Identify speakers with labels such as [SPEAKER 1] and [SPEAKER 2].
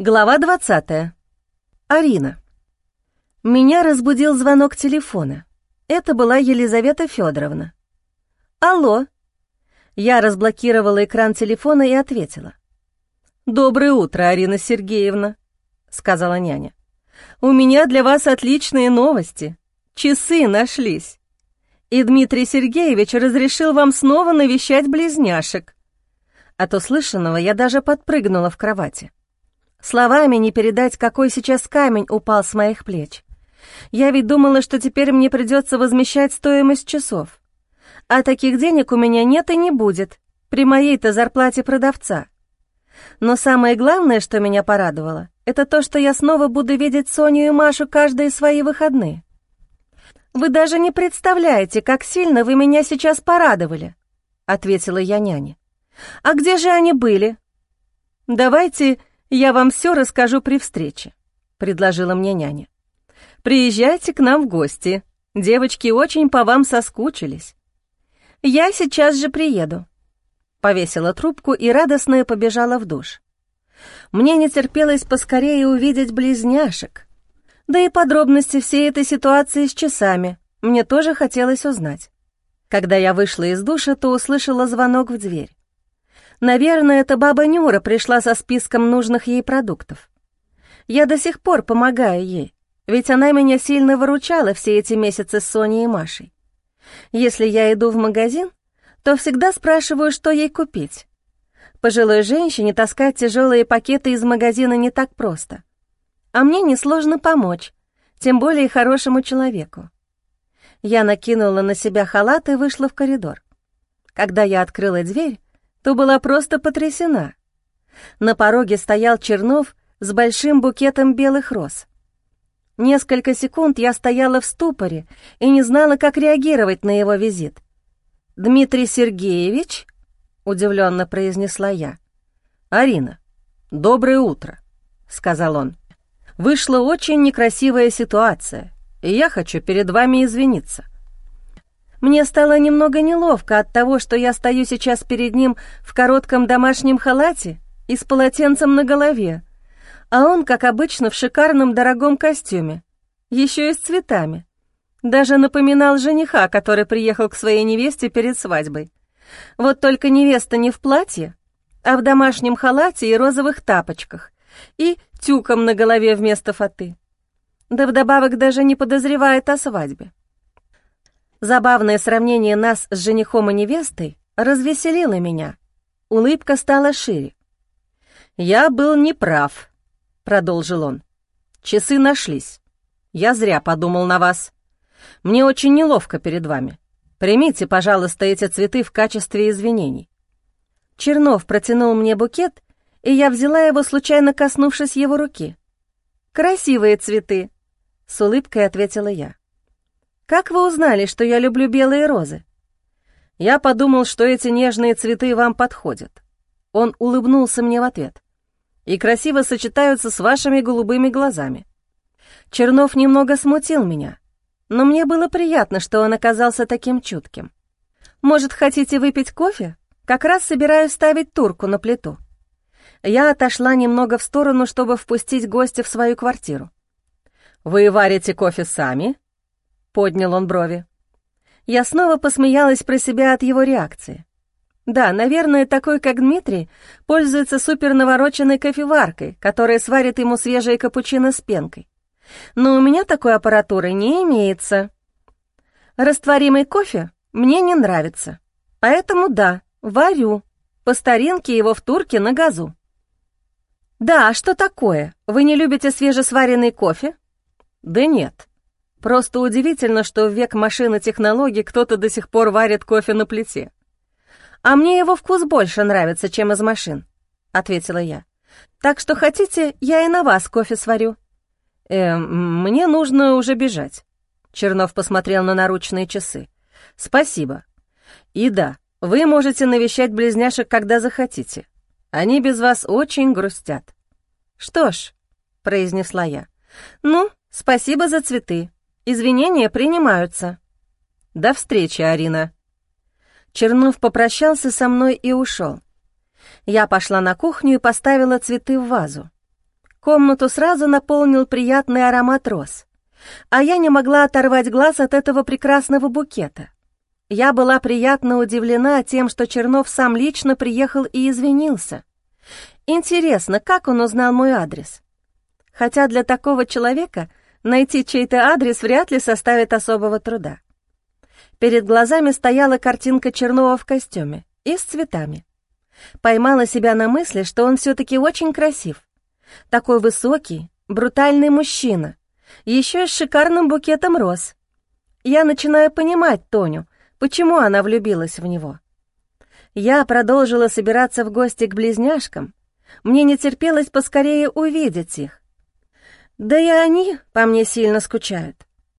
[SPEAKER 1] Глава 20. Арина. Меня разбудил звонок телефона. Это была Елизавета Федоровна. «Алло». Я разблокировала экран телефона и ответила. «Доброе утро, Арина Сергеевна», — сказала няня. «У меня для вас отличные новости. Часы нашлись. И Дмитрий Сергеевич разрешил вам снова навещать близняшек». От услышанного я даже подпрыгнула в кровати. Словами не передать, какой сейчас камень упал с моих плеч. Я ведь думала, что теперь мне придется возмещать стоимость часов. А таких денег у меня нет и не будет, при моей-то зарплате продавца. Но самое главное, что меня порадовало, это то, что я снова буду видеть Соню и Машу каждые свои выходные. «Вы даже не представляете, как сильно вы меня сейчас порадовали», — ответила я няне. «А где же они были?» «Давайте «Я вам все расскажу при встрече», — предложила мне няня. «Приезжайте к нам в гости. Девочки очень по вам соскучились». «Я сейчас же приеду», — повесила трубку и радостная побежала в душ. Мне не терпелось поскорее увидеть близняшек. Да и подробности всей этой ситуации с часами мне тоже хотелось узнать. Когда я вышла из душа, то услышала звонок в дверь. Наверное, эта баба Нюра пришла со списком нужных ей продуктов. Я до сих пор помогаю ей, ведь она меня сильно выручала все эти месяцы с Соней и Машей. Если я иду в магазин, то всегда спрашиваю, что ей купить. Пожилой женщине таскать тяжелые пакеты из магазина не так просто. А мне несложно помочь, тем более хорошему человеку. Я накинула на себя халат и вышла в коридор. Когда я открыла дверь, то была просто потрясена. На пороге стоял Чернов с большим букетом белых роз. Несколько секунд я стояла в ступоре и не знала, как реагировать на его визит. «Дмитрий Сергеевич?» — удивленно произнесла я. «Арина, доброе утро», — сказал он. «Вышла очень некрасивая ситуация, и я хочу перед вами извиниться». Мне стало немного неловко от того, что я стою сейчас перед ним в коротком домашнем халате и с полотенцем на голове, а он, как обычно, в шикарном дорогом костюме, еще и с цветами. Даже напоминал жениха, который приехал к своей невесте перед свадьбой. Вот только невеста не в платье, а в домашнем халате и розовых тапочках, и тюком на голове вместо фаты. Да вдобавок даже не подозревает о свадьбе. Забавное сравнение нас с женихом и невестой развеселило меня. Улыбка стала шире. «Я был неправ», — продолжил он. «Часы нашлись. Я зря подумал на вас. Мне очень неловко перед вами. Примите, пожалуйста, эти цветы в качестве извинений». Чернов протянул мне букет, и я взяла его, случайно коснувшись его руки. «Красивые цветы», — с улыбкой ответила я. «Как вы узнали, что я люблю белые розы?» Я подумал, что эти нежные цветы вам подходят. Он улыбнулся мне в ответ. И красиво сочетаются с вашими голубыми глазами. Чернов немного смутил меня, но мне было приятно, что он оказался таким чутким. «Может, хотите выпить кофе? Как раз собираюсь ставить турку на плиту». Я отошла немного в сторону, чтобы впустить гостя в свою квартиру. «Вы варите кофе сами?» Поднял он брови. Я снова посмеялась про себя от его реакции. Да, наверное, такой, как Дмитрий, пользуется супернавороченной кофеваркой, которая сварит ему свежие капучино с пенкой. Но у меня такой аппаратуры не имеется. Растворимый кофе мне не нравится. Поэтому да, варю. По старинке его в турке на газу. Да, а что такое? Вы не любите свежесваренный кофе? Да нет. Просто удивительно, что в век машины технологий кто-то до сих пор варит кофе на плите. «А мне его вкус больше нравится, чем из машин», — ответила я. «Так что хотите, я и на вас кофе сварю». «Эм, мне нужно уже бежать». Чернов посмотрел на наручные часы. «Спасибо. И да, вы можете навещать близняшек, когда захотите. Они без вас очень грустят». «Что ж», — произнесла я, — «ну, спасибо за цветы. Извинения принимаются. До встречи, Арина. Чернов попрощался со мной и ушел. Я пошла на кухню и поставила цветы в вазу. Комнату сразу наполнил приятный аромат роз, а я не могла оторвать глаз от этого прекрасного букета. Я была приятно удивлена тем, что Чернов сам лично приехал и извинился. Интересно, как он узнал мой адрес? Хотя для такого человека найти чей-то адрес вряд ли составит особого труда. Перед глазами стояла картинка Чернова в костюме и с цветами. Поймала себя на мысли, что он все-таки очень красив. Такой высокий, брутальный мужчина, еще и с шикарным букетом роз. Я начинаю понимать Тоню, почему она влюбилась в него. Я продолжила собираться в гости к близняшкам. Мне не терпелось поскорее увидеть их. Да и они по мне сильно скучают.